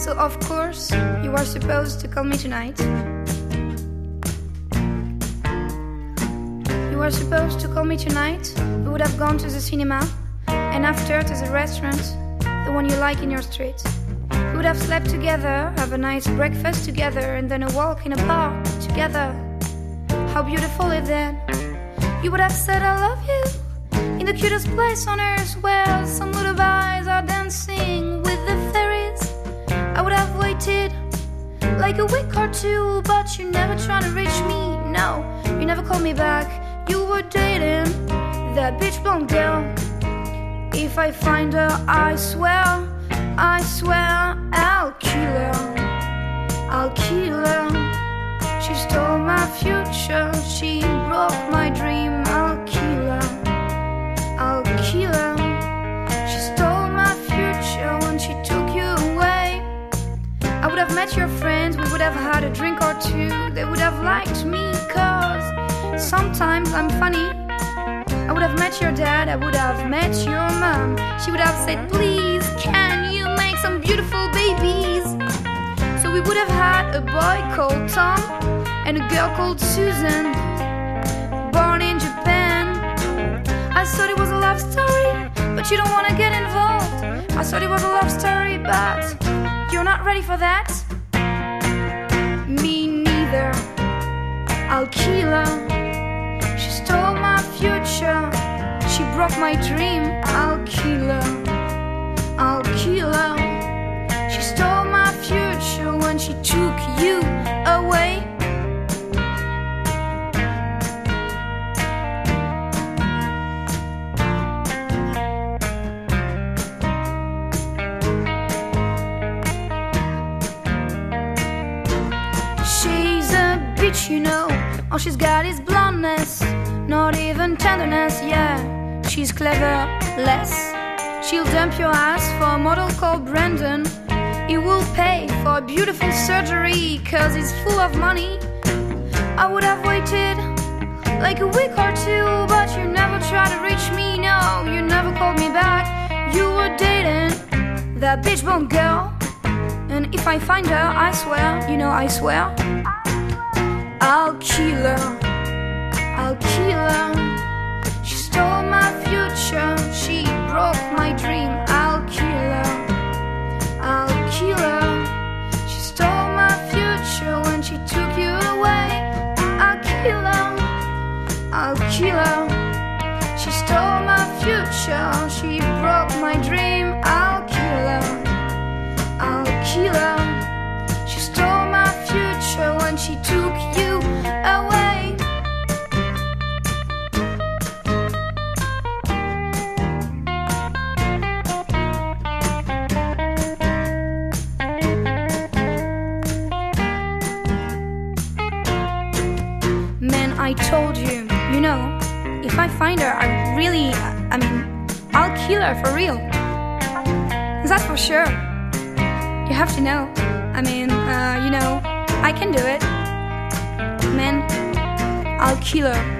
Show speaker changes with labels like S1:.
S1: So, of course, you are supposed to call me tonight. You were supposed to call me tonight. We would have gone to the cinema, and after to the restaurant, the one you like in your street. We would have slept together, have a nice breakfast together, and then a walk in a park together. How beautiful it then! You would have said, I love you the cutest place on earth where some little eyes are dancing with the fairies. I would have waited like a week or two, but you never trying to reach me. No, you never called me back. You were dating that bitch blonde girl. If I find her, I swear, I swear, I'll kill have met your friends, we would have had a drink or two. They would have liked me, cause sometimes I'm funny. I would have met your dad, I would have met your mom. She would have said, Please, can you make some beautiful babies? So we would have had a boy called Tom and a girl called Susan, born in Japan. I thought it was a love story, but you don't wanna get involved. I thought it was a love story, but you're not ready for that. Me neither. I'll kill her. She stole my future. She broke my dream. I'll kill her. I'll kill her. Bitch, you know. All she's got is blondness, not even tenderness. Yeah, she's clever, less. She'll dump your ass for a model called Brandon. He will pay for a beautiful surgery, cause he's full of money. I would have waited like a week or two, but you never tried to reach me. No, you never called me back. You were dating that bitch bone girl. And if I find her, I swear, you know, I swear, I'll kill her. I'll kill her. She stole my future. She broke my dream. I'll kill her. I'll kill her. She stole my future when she took you away. I'll kill her. I'll kill her. She stole my future. Man, I told you, you know, if I find her, I really, I mean, I'll kill her for real. That's for sure. You have to know. I mean, uh, you know, I can do it. Man, I'll kill her.